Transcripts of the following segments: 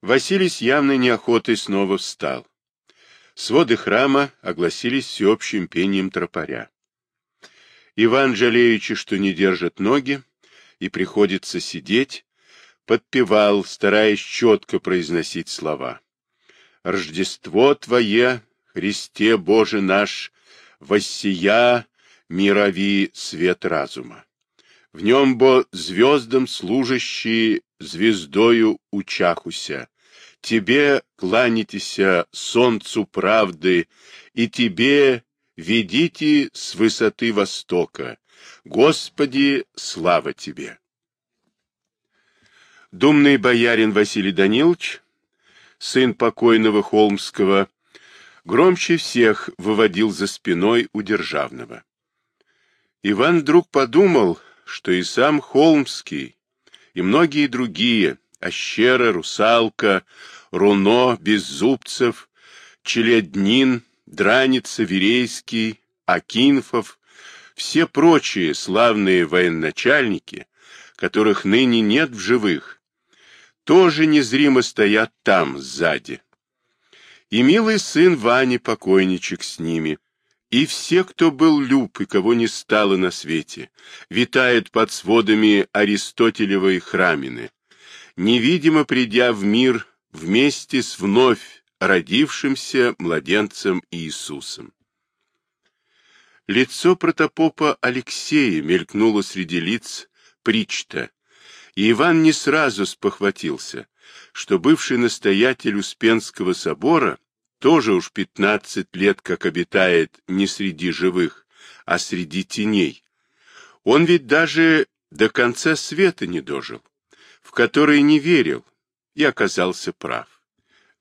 Василий с явной неохотой снова встал. Своды храма огласились всеобщим пением тропаря. Иван, жалеючи, что не держит ноги и приходится сидеть, подпевал, стараясь четко произносить слова. «Рождество Твое, Христе Боже наш, воссия мирови свет разума. В нем бо звездам служащие звездою учахуся. Тебе кланяйтеся солнцу правды, и тебе ведите с высоты востока. Господи, слава тебе! Думный боярин Василий Данилович, сын покойного Холмского, громче всех выводил за спиной у Державного. Иван вдруг подумал, что и сам Холмский, и многие другие, Ощера, Русалка, Руно, Беззубцев, Челяднин, Драница, Верейский, Акинфов, все прочие славные военачальники, которых ныне нет в живых, тоже незримо стоят там, сзади. И милый сын Вани покойничек с ними, и все, кто был люб и кого не стало на свете, витают под сводами Аристотелевой храмины, невидимо придя в мир вместе с вновь родившимся младенцем Иисусом. Лицо протопопа Алексея мелькнуло среди лиц Причта, и Иван не сразу спохватился, что бывший настоятель Успенского собора тоже уж пятнадцать лет как обитает не среди живых, а среди теней. Он ведь даже до конца света не дожил, в который не верил, и оказался прав.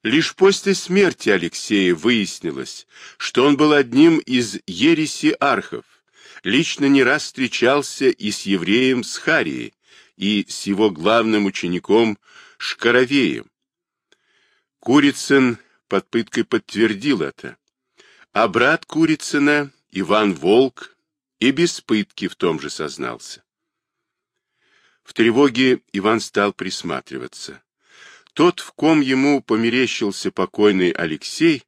Лишь после смерти Алексея выяснилось, что он был одним из ереси архов, лично не раз встречался и с евреем Схарией, и с его главным учеником Шкаровеем. Курицын под пыткой подтвердил это, а брат Курицына, Иван Волк, и без пытки в том же сознался. В тревоге Иван стал присматриваться. Тот, в ком ему померещился покойный Алексей,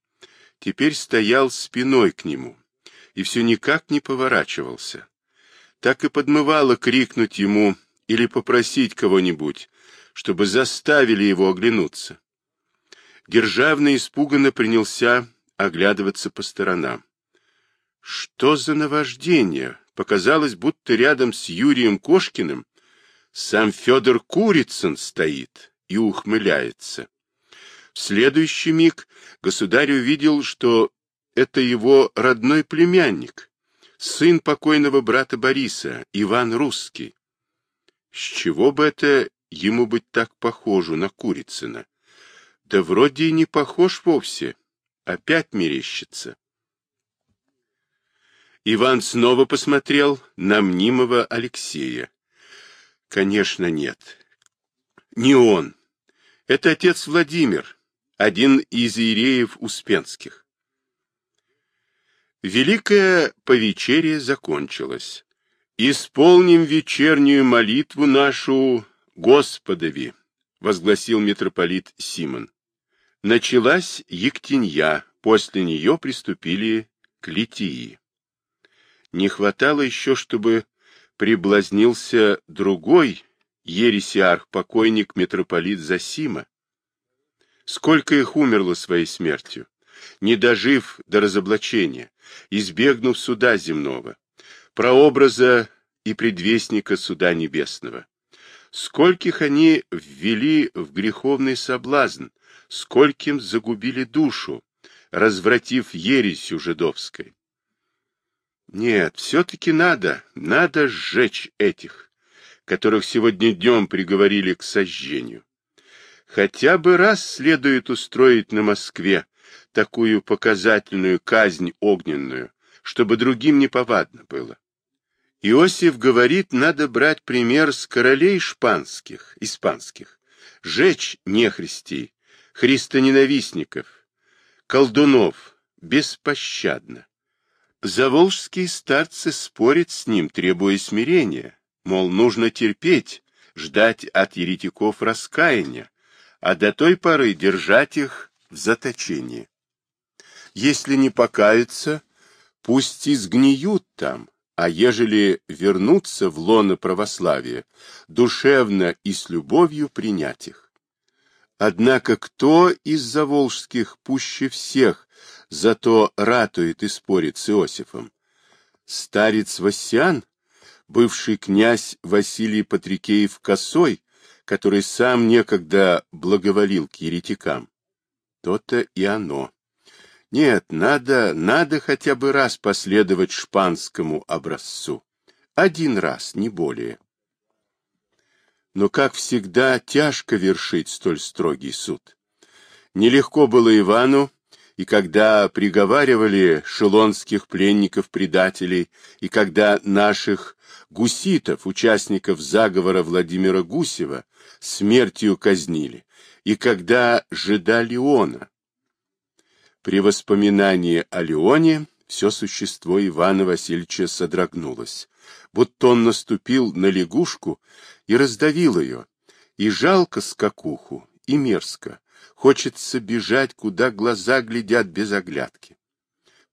теперь стоял спиной к нему и все никак не поворачивался. Так и подмывало крикнуть ему или попросить кого-нибудь, чтобы заставили его оглянуться. Державный испуганно принялся оглядываться по сторонам. Что за наваждение? Показалось, будто рядом с Юрием Кошкиным сам Федор Курицын стоит и ухмыляется. В следующий миг государь увидел, что это его родной племянник, сын покойного брата Бориса, Иван Русский. С чего бы это ему быть так похожу на Курицына? Да вроде и не похож вовсе. Опять мерещится. Иван снова посмотрел на мнимого Алексея. Конечно, нет. Не он. Это отец Владимир, один из иереев Успенских. Великое повечерие закончилось. «Исполним вечернюю молитву нашу Господови», — возгласил митрополит Симон. Началась Ектенья, после нее приступили к Литии. Не хватало еще, чтобы приблазнился другой ересиарх-покойник митрополит Засима. Сколько их умерло своей смертью, не дожив до разоблачения, избегнув суда земного прообраза и предвестника суда небесного. Скольких они ввели в греховный соблазн, скольким загубили душу, развратив ересью жидовской. Нет, все-таки надо, надо сжечь этих, которых сегодня днем приговорили к сожжению. Хотя бы раз следует устроить на Москве такую показательную казнь огненную, чтобы другим неповадно было. Иосиф говорит, надо брать пример с королей шпанских, испанских, жечь нехристей, христоненавистников, колдунов, беспощадно. Заволжские старцы спорят с ним, требуя смирения, мол, нужно терпеть, ждать от еретиков раскаяния, а до той поры держать их в заточении. Если не покаются, пусть и сгниют там, а ежели вернуться в лоно православия, душевно и с любовью принять их. Однако кто из заволжских пуще всех зато ратует и спорит с Иосифом? Старец Васян, бывший князь Василий Патрикеев Косой, который сам некогда благоволил к еретикам. То-то и оно. Нет, надо, надо хотя бы раз последовать шпанскому образцу. Один раз, не более. Но, как всегда, тяжко вершить столь строгий суд. Нелегко было Ивану, и когда приговаривали шелонских пленников-предателей, и когда наших гуситов, участников заговора Владимира Гусева, смертью казнили, и когда жида Леона, при воспоминании о Леоне все существо Ивана Васильевича содрогнулось, будто он наступил на лягушку и раздавил ее, и жалко скакуху, и мерзко, хочется бежать, куда глаза глядят без оглядки.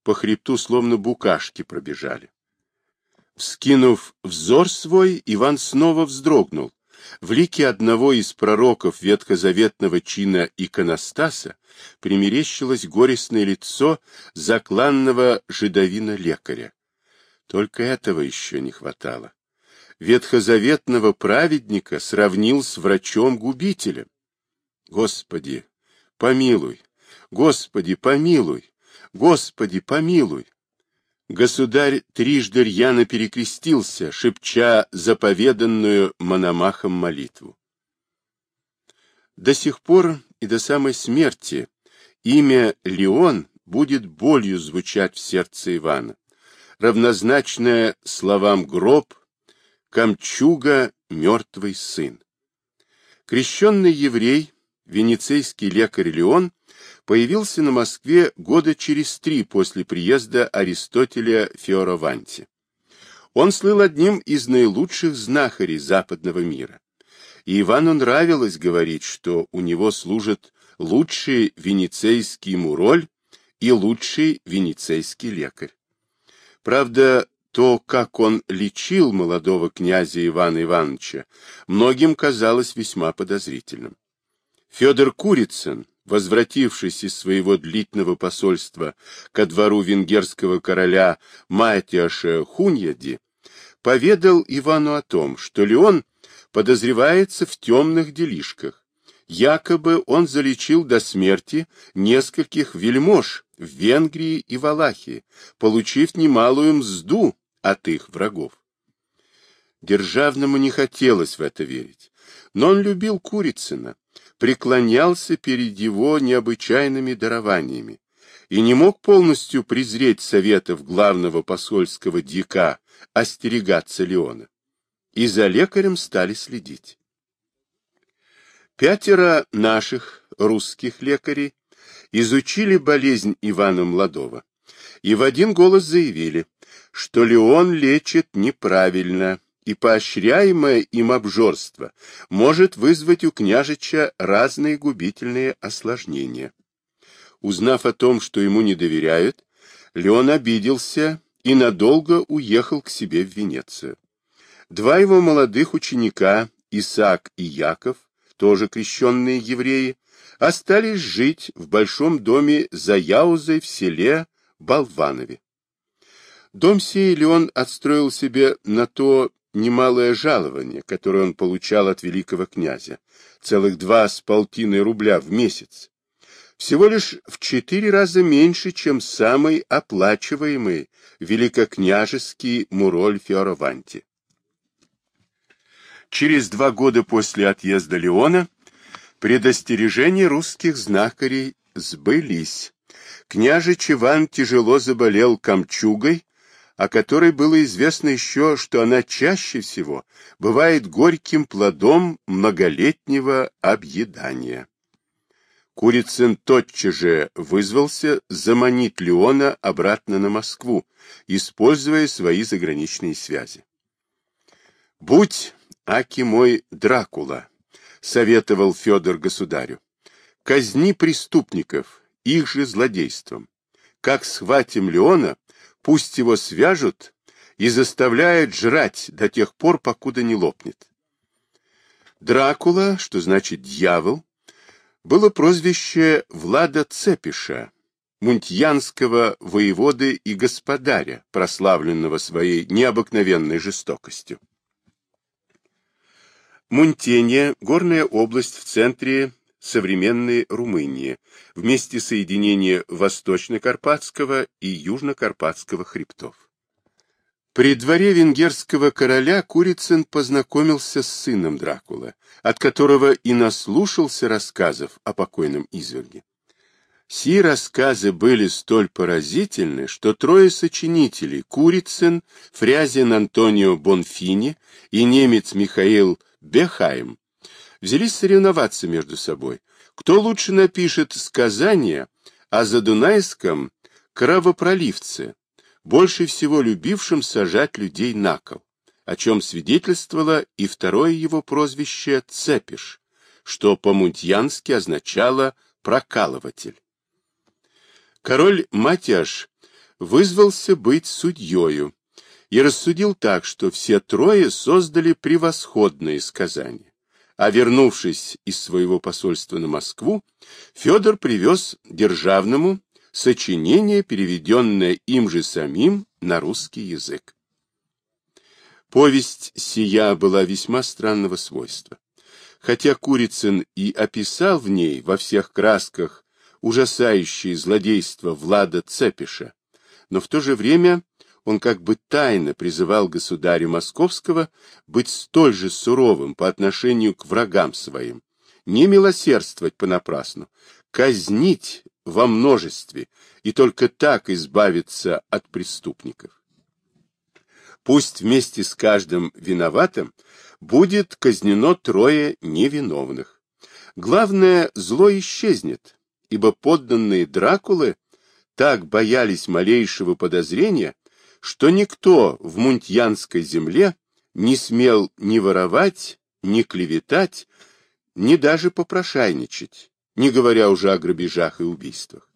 По хребту словно букашки пробежали. Вскинув взор свой, Иван снова вздрогнул, в лике одного из пророков ветхозаветного чина иконостаса примерещилось горестное лицо закланного жидовина-лекаря. Только этого еще не хватало. Ветхозаветного праведника сравнил с врачом-губителем. Господи, помилуй! Господи, помилуй! Господи, помилуй! Государь трижды рьяно перекрестился, шепча заповеданную Мономахом молитву. До сих пор и до самой смерти имя Леон будет болью звучать в сердце Ивана, равнозначное словам гроб, камчуга, мертвый сын. Крещенный еврей, венецейский лекарь Леон, появился на Москве года через три после приезда Аристотеля Фиораванти. Он слыл одним из наилучших знахарей западного мира. И Ивану нравилось говорить, что у него служит лучший венецейский муроль и лучший венецейский лекарь. Правда, то, как он лечил молодого князя Ивана Ивановича, многим казалось весьма подозрительным. Федор Курицын, возвратившись из своего длительного посольства ко двору венгерского короля Матиаша Хуньяди, поведал Ивану о том, что Леон подозревается в темных делишках. Якобы он залечил до смерти нескольких вельмож в Венгрии и Валахии, получив немалую мзду от их врагов. Державному не хотелось в это верить, но он любил Курицына преклонялся перед его необычайными дарованиями и не мог полностью презреть советов главного посольского дика остерегаться Леона. И за лекарем стали следить. Пятеро наших русских лекарей изучили болезнь Ивана Младова и в один голос заявили, что Леон лечит неправильно, и поощряемое им обжорство может вызвать у княжича разные губительные осложнения. Узнав о том, что ему не доверяют, Леон обиделся и надолго уехал к себе в Венецию. Два его молодых ученика, Исаак и Яков, тоже крещенные евреи, остались жить в большом доме за Яузой в селе Болванове. Дом сей Леон отстроил себе на то немалое жалование, которое он получал от великого князя, целых два с полтиной рубля в месяц. Всего лишь в четыре раза меньше, чем самый оплачиваемый великокняжеский муроль Фиораванти. Через два года после отъезда Леона предостережения русских знахарей сбылись. Княжич Иван тяжело заболел камчугой, о которой было известно еще, что она чаще всего бывает горьким плодом многолетнего объедания. Курицын тотчас же вызвался заманить Леона обратно на Москву, используя свои заграничные связи. «Будь, Аки мой Дракула, советовал Федор государю. Казни преступников, их же злодейством. Как схватим Леона, пусть его свяжут и заставляют жрать до тех пор, покуда не лопнет. Дракула, что значит дьявол, было прозвище Влада Цепиша, мунтьянского воеводы и господаря, прославленного своей необыкновенной жестокостью. Мунтения – горная область в центре современной Румынии, в месте соединения Восточно-Карпатского и Южно-Карпатского хребтов. При дворе венгерского короля Курицын познакомился с сыном Дракула, от которого и наслушался рассказов о покойном изверге. Сии рассказы были столь поразительны, что трое сочинителей – Курицын, Фрязин Антонио Бонфини и немец Михаил Бехайм – взялись соревноваться между собой. Кто лучше напишет сказание о задунайском кровопроливце, больше всего любившем сажать людей на кол, о чем свидетельствовало и второе его прозвище «цепиш», что по-мунтьянски означало «прокалыватель». Король Матяш вызвался быть судьею и рассудил так, что все трое создали превосходные сказания. А вернувшись из своего посольства на Москву, Федор привез державному сочинение, переведенное им же самим на русский язык. Повесть сия была весьма странного свойства. Хотя Курицын и описал в ней во всех красках ужасающее злодейство Влада Цепиша, но в то же время он как бы тайно призывал государя Московского быть столь же суровым по отношению к врагам своим, не милосердствовать понапрасну, казнить во множестве и только так избавиться от преступников. Пусть вместе с каждым виноватым будет казнено трое невиновных. Главное, зло исчезнет, ибо подданные Дракулы так боялись малейшего подозрения, что никто в мунтьянской земле не смел ни воровать, ни клеветать, ни даже попрошайничать, не говоря уже о грабежах и убийствах.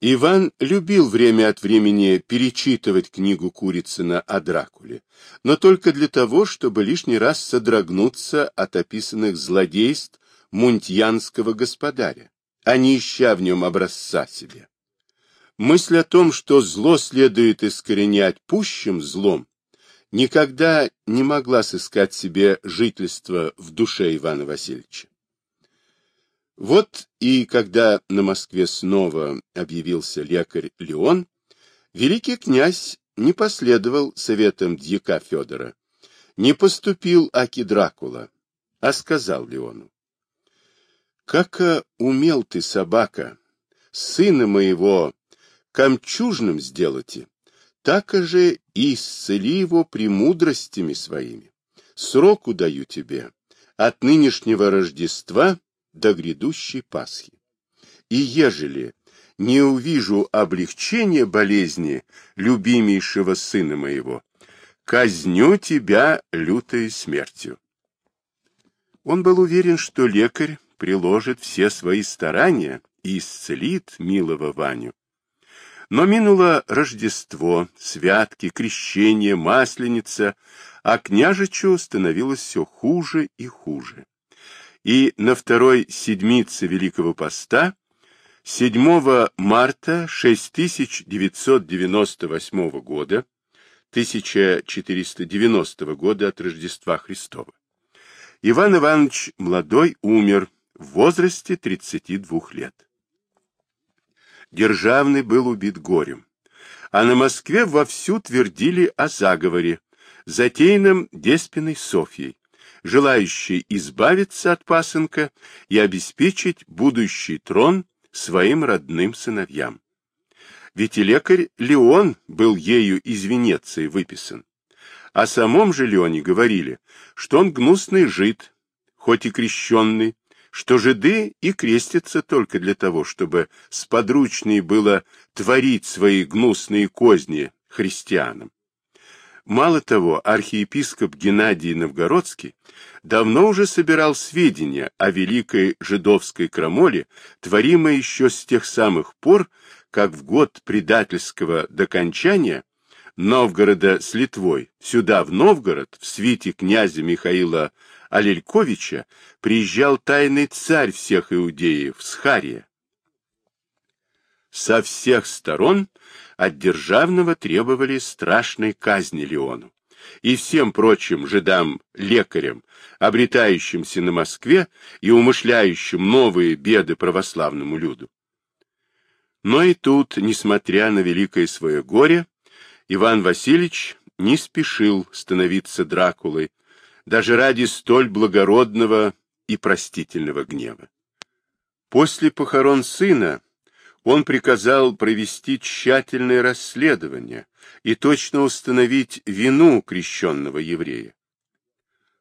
Иван любил время от времени перечитывать книгу Курицына о Дракуле, но только для того, чтобы лишний раз содрогнуться от описанных злодейств мунтьянского господаря а не ища в нем образца себе. Мысль о том, что зло следует искоренять пущим злом, никогда не могла сыскать себе жительство в душе Ивана Васильевича. Вот и когда на Москве снова объявился лекарь Леон, великий князь не последовал советам дьяка Федора, не поступил Аки Дракула, а сказал Леону, как умел ты, собака, сына моего камчужным сделать, так же и исцели его премудростями своими. Сроку даю тебе от нынешнего Рождества до грядущей Пасхи. И ежели не увижу облегчения болезни любимейшего сына моего, казню тебя лютой смертью. Он был уверен, что лекарь приложит все свои старания и исцелит милого Ваню. Но минуло Рождество, святки, крещение, Масленица, а княжичу становилось все хуже и хуже. И на второй седмице Великого Поста, 7 марта 6998 года, 1490 года от Рождества Христова, Иван Иванович молодой умер, в возрасте 32 лет. Державный был убит горем, а на Москве вовсю твердили о заговоре, затеянном Деспиной Софьей, желающей избавиться от пасынка и обеспечить будущий трон своим родным сыновьям. Ведь и лекарь Леон был ею из Венеции выписан. О самом же Леоне говорили, что он гнусный жид, хоть и крещенный, что жиды и крестятся только для того, чтобы сподручнее было творить свои гнусные козни христианам. Мало того, архиепископ Геннадий Новгородский давно уже собирал сведения о великой жидовской крамоле, творимой еще с тех самых пор, как в год предательского докончания Новгорода с Литвой сюда, в Новгород, в свите князя Михаила Алельковича, приезжал тайный царь всех иудеев, Схария. Со всех сторон от державного требовали страшной казни Леону. И всем прочим жидам-лекарям, обретающимся на Москве и умышляющим новые беды православному люду. Но и тут, несмотря на великое свое горе, Иван Васильевич не спешил становиться Дракулой, даже ради столь благородного и простительного гнева. После похорон сына он приказал провести тщательное расследование и точно установить вину крещенного еврея.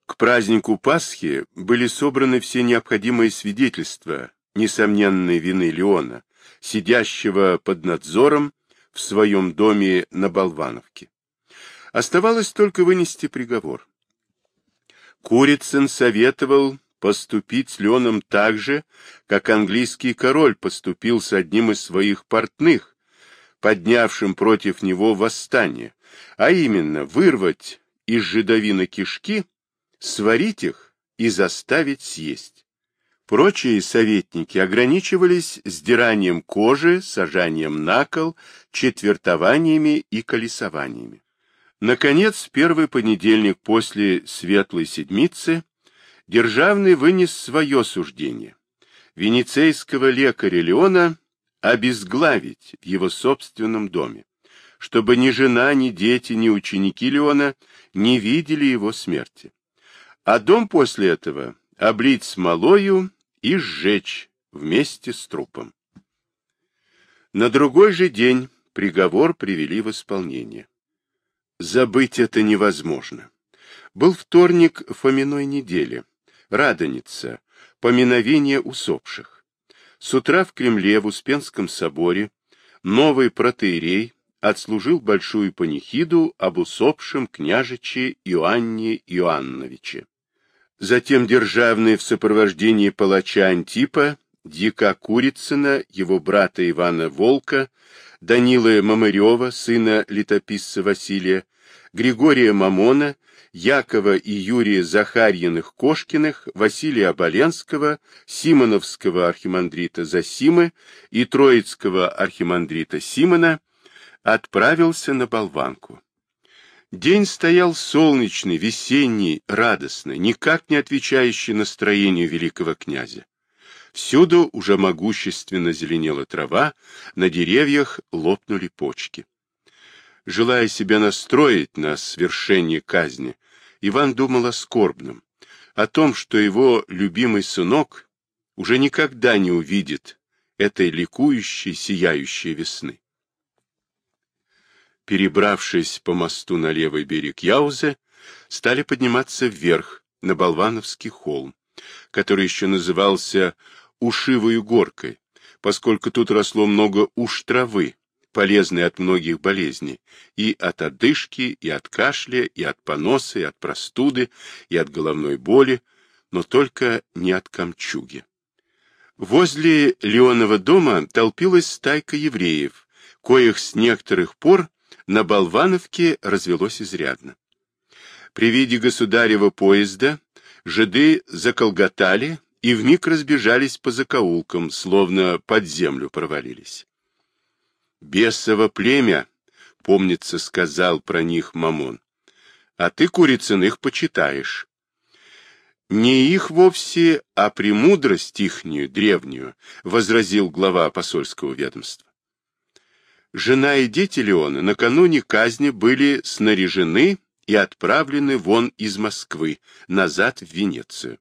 К празднику Пасхи были собраны все необходимые свидетельства несомненной вины Леона, сидящего под надзором в своем доме на Болвановке. Оставалось только вынести приговор. Курицын советовал поступить с Леоном так же, как английский король поступил с одним из своих портных, поднявшим против него восстание, а именно вырвать из жидовина кишки, сварить их и заставить съесть. Прочие советники ограничивались сдиранием кожи, сажанием на кол, четвертованиями и колесованиями. Наконец, первый понедельник после Светлой Седмицы Державный вынес свое суждение. Венецейского лекаря Леона обезглавить в его собственном доме, чтобы ни жена, ни дети, ни ученики Леона не видели его смерти. А дом после этого облить смолою и сжечь вместе с трупом. На другой же день приговор привели в исполнение. Забыть это невозможно. Был вторник Фоминой недели. Радоница, поминовение усопших. С утра в Кремле в Успенском соборе новый протеерей отслужил большую панихиду об усопшем княжиче Иоанне Иоанновиче. Затем державный в сопровождении палача Антипа, Дьяка Курицына, его брата Ивана Волка, Данила Мамырева, сына летописца Василия, Григория Мамона Якова и Юрия Захарьиных-Кошкиных, Василия Оболенского, Симоновского архимандрита Засимы и Троицкого архимандрита Симона, отправился на болванку. День стоял солнечный, весенний, радостный, никак не отвечающий настроению великого князя. Всюду уже могущественно зеленела трава, на деревьях лопнули почки. Желая себя настроить на свершение казни, Иван думал о скорбном, о том, что его любимый сынок уже никогда не увидит этой ликующей, сияющей весны. Перебравшись по мосту на левый берег Яузе, стали подниматься вверх, на Болвановский холм, который еще назывался Ушивою горкой, поскольку тут росло много уж травы, полезный от многих болезней, и от одышки, и от кашля, и от поноса, и от простуды, и от головной боли, но только не от камчуги. Возле Леонова дома толпилась стайка евреев, коих с некоторых пор на Болвановке развелось изрядно. При виде государева поезда жиды заколготали и вмиг разбежались по закоулкам, словно под землю провалились. Бесово племя, помнится, сказал про них Мамон. А ты, Курицын, их почитаешь. Не их вовсе, а премудрость ихнюю, древнюю, возразил глава посольского ведомства. Жена и дети Леона накануне казни были снаряжены и отправлены вон из Москвы, назад в Венецию.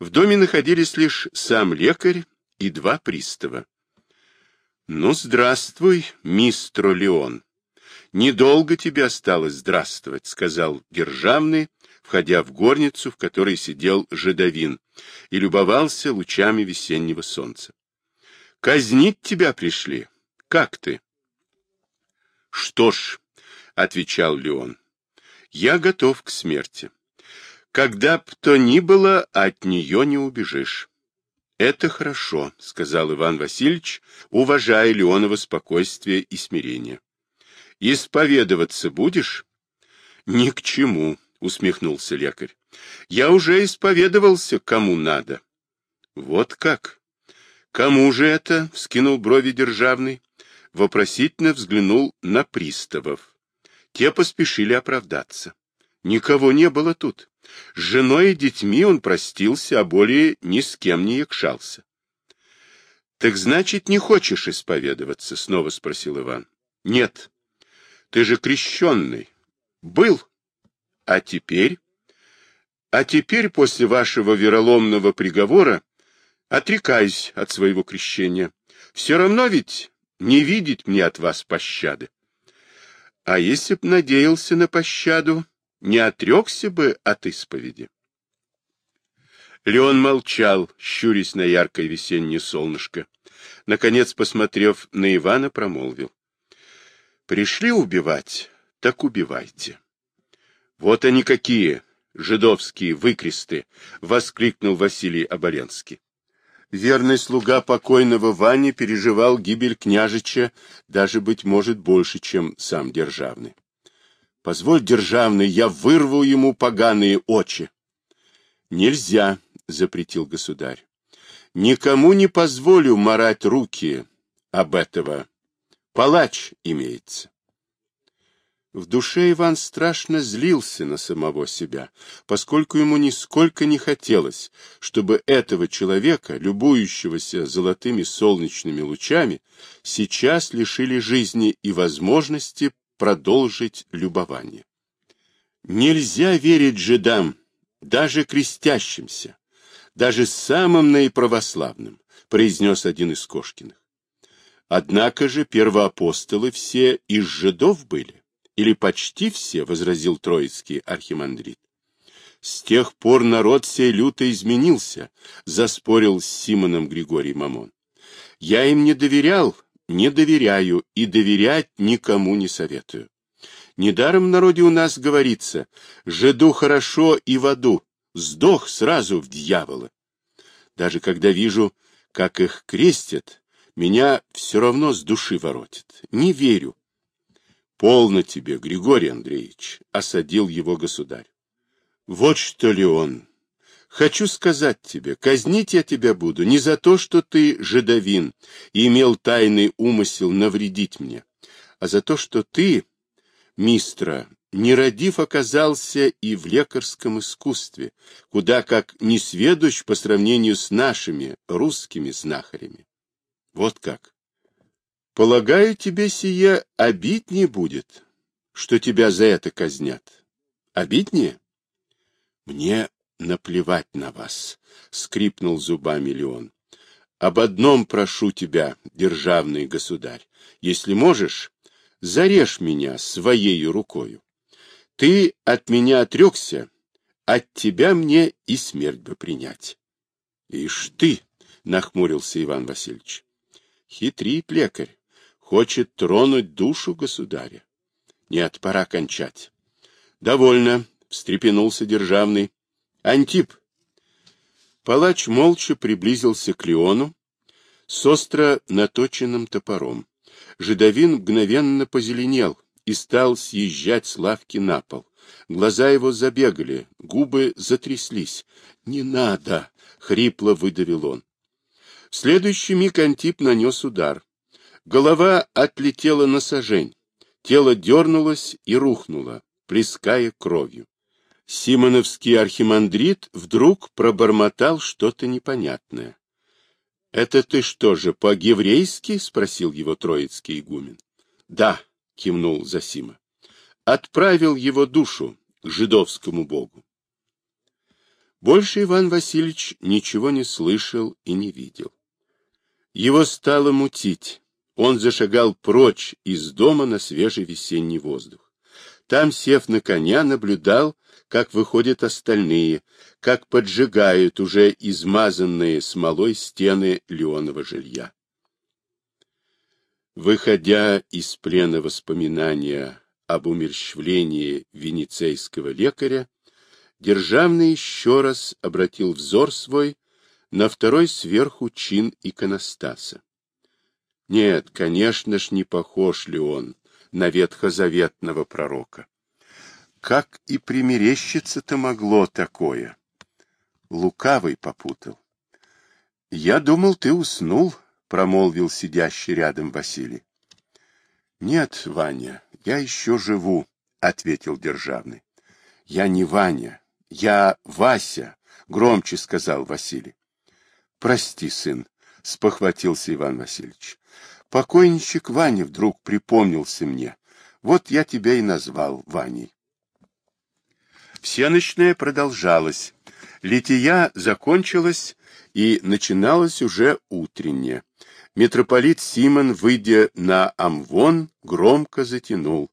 В доме находились лишь сам лекарь и два пристава. Ну, здравствуй, мистер Леон. Недолго тебе осталось здравствовать, сказал Державный, входя в горницу, в которой сидел Жидовин, и любовался лучами весеннего солнца. Казнить тебя пришли. Как ты? Что ж, отвечал Леон, Я готов к смерти. Когда б то ни было, от нее не убежишь. Это хорошо, сказал Иван Васильевич, уважая Леонова спокойствие и смирение. Исповедоваться будешь? Ни к чему, усмехнулся лекарь. Я уже исповедовался, кому надо. Вот как? Кому же это? вскинул брови державный. Вопросительно взглянул на приставов. Те поспешили оправдаться. Никого не было тут. С женой и детьми он простился, а более ни с кем не якшался. — Так значит, не хочешь исповедоваться? — снова спросил Иван. — Нет. Ты же крещенный. Был. А теперь? А теперь, после вашего вероломного приговора, отрекаюсь от своего крещения. Все равно ведь не видеть мне от вас пощады. А если б надеялся на пощаду, не отрекся бы от исповеди. Леон молчал, щурясь на яркое весеннее солнышко. Наконец, посмотрев на Ивана, промолвил. — Пришли убивать, так убивайте. — Вот они какие, жидовские выкресты! — воскликнул Василий Оболенский. Верный слуга покойного Вани переживал гибель княжича даже, быть может, больше, чем сам державный. Позволь, державный, я вырву ему поганые очи. Нельзя, запретил государь. Никому не позволю марать руки об этого. Палач имеется. В душе Иван страшно злился на самого себя, поскольку ему нисколько не хотелось, чтобы этого человека, любующегося золотыми солнечными лучами, сейчас лишили жизни и возможности продолжить любование. Нельзя верить жидам, даже крестящимся, даже самым наиправославным, произнес один из Кошкиных. Однако же первоапостолы все из жидов были, или почти все, возразил троицкий архимандрит. С тех пор народ сей люто изменился, заспорил с Симоном Григорий Мамон. Я им не доверял, не доверяю и доверять никому не советую. Недаром в народе у нас говорится «жиду хорошо и в аду, сдох сразу в дьявола». Даже когда вижу, как их крестят, меня все равно с души воротит. Не верю. Полно тебе, Григорий Андреевич, — осадил его государь. Вот что ли он, Хочу сказать тебе, казнить я тебя буду не за то, что ты жидовин и имел тайный умысел навредить мне, а за то, что ты, мистра, нерадив оказался и в лекарском искусстве, куда как не сведущ по сравнению с нашими русскими знахарями. Вот как. Полагаю, тебе сие обиднее будет, что тебя за это казнят. Обиднее? Мне наплевать на вас, — скрипнул зубами Леон. — Об одном прошу тебя, державный государь, если можешь, зарежь меня своей рукою. Ты от меня отрекся, от тебя мне и смерть бы принять. — Ишь ты, — нахмурился Иван Васильевич, — хитрит лекарь, хочет тронуть душу государя. Нет, пора кончать. — Довольно, — встрепенулся державный. Антип. Палач молча приблизился к Леону с остро наточенным топором. Жидовин мгновенно позеленел и стал съезжать с лавки на пол. Глаза его забегали, губы затряслись. «Не надо!» — хрипло выдавил он. В следующий миг Антип нанес удар. Голова отлетела на сажень. Тело дернулось и рухнуло, плеская кровью. Симоновский архимандрит вдруг пробормотал что-то непонятное. — Это ты что же, по-еврейски? — спросил его троицкий игумен. — Да, — кивнул Засима. — Отправил его душу к жидовскому богу. Больше Иван Васильевич ничего не слышал и не видел. Его стало мутить. Он зашагал прочь из дома на свежий весенний воздух. Там, сев на коня, наблюдал, как выходят остальные, как поджигают уже измазанные смолой стены Леонова жилья. Выходя из плена воспоминания об умерщвлении венецейского лекаря, Державный еще раз обратил взор свой на второй сверху чин иконостаса. Нет, конечно ж, не похож ли он на ветхозаветного пророка. Как и примерещиться-то могло такое? Лукавый попутал. — Я думал, ты уснул, — промолвил сидящий рядом Василий. — Нет, Ваня, я еще живу, — ответил Державный. — Я не Ваня, я Вася, — громче сказал Василий. — Прости, сын, — спохватился Иван Васильевич. Покойничек Ваня вдруг припомнился мне. Вот я тебя и назвал Ваней. Всеночная продолжалась. Лития закончилась, и начиналось уже утреннее. Митрополит Симон, выйдя на Амвон, громко затянул.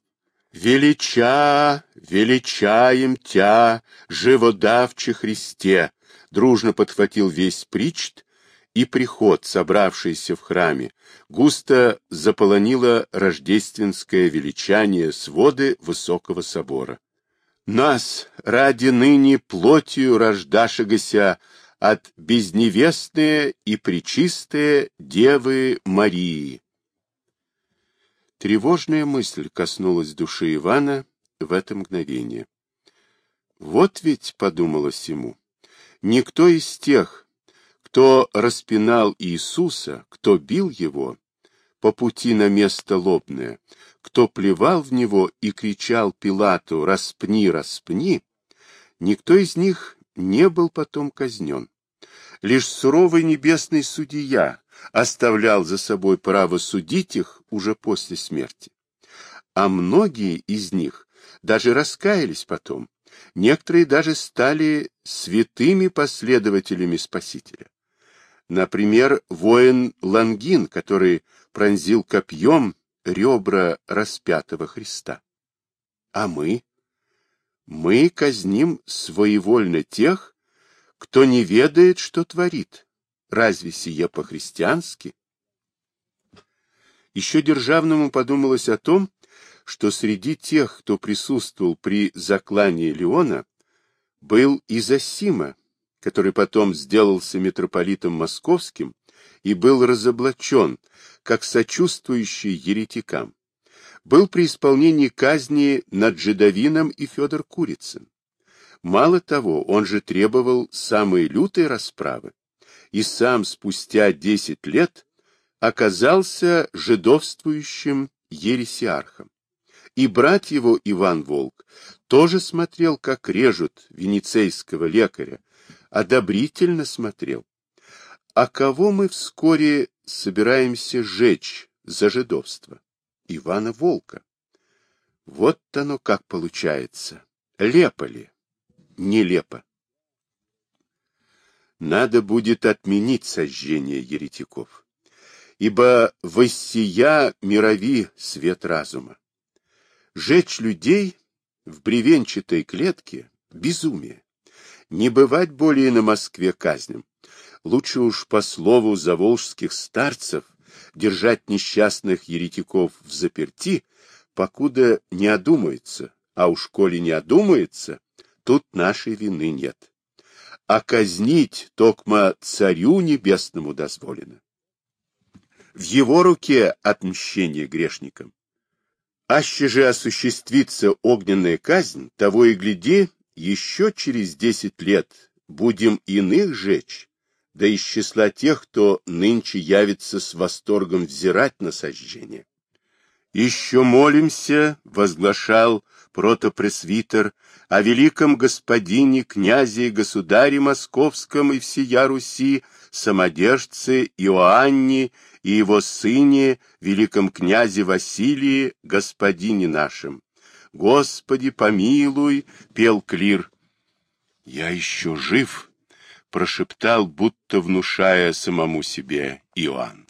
«Велича, величаем тя, живодавче Христе!» Дружно подхватил весь причт, и приход, собравшийся в храме, густо заполонило рождественское величание своды Высокого собора. «Нас ради ныне плотью рождашегося от безневестные и причистые Девы Марии». Тревожная мысль коснулась души Ивана в это мгновение. Вот ведь, подумалось ему, никто из тех, кто распинал Иисуса, кто бил его по пути на место лобное, кто плевал в него и кричал Пилату «Распни, распни!», никто из них не был потом казнен. Лишь суровый небесный судья оставлял за собой право судить их уже после смерти. А многие из них даже раскаялись потом, некоторые даже стали святыми последователями Спасителя. Например, воин Лангин, который пронзил копьем ребра распятого Христа. А мы? Мы казним своевольно тех, кто не ведает, что творит. Разве сие по-христиански? Еще Державному подумалось о том, что среди тех, кто присутствовал при заклании Леона, был и Зосима, который потом сделался митрополитом московским и был разоблачен, как сочувствующий еретикам, был при исполнении казни над Жидовином и Федор Курицын. Мало того, он же требовал самой лютой расправы, и сам спустя десять лет оказался жидовствующим ересиархом. И брат его Иван Волк тоже смотрел, как режут венецейского лекаря, одобрительно смотрел. А кого мы вскоре собираемся жечь за жидовство? Ивана Волка. Вот оно как получается. Лепо ли? Нелепо. Надо будет отменить сожжение еретиков, ибо воссия мирови свет разума. Жечь людей в бревенчатой клетке — безумие. Не бывать более на Москве казням. Лучше уж по слову заволжских старцев держать несчастных еретиков в заперти, покуда не одумается, а уж коли не одумается, тут нашей вины нет. А казнить токма царю небесному дозволено. В его руке отмщение грешникам. Аще же осуществится огненная казнь, того и гляди, еще через десять лет будем иных жечь, да из числа тех, кто нынче явится с восторгом взирать на сожжение. Еще молимся, возглашал протопресвитер, о великом господине, князе и государе московском и всея Руси, самодержце Иоанне и его сыне, великом князе Василии, господине нашим, «Господи, помилуй!» — пел Клир. «Я еще жив!» — прошептал, будто внушая самому себе Иоанн.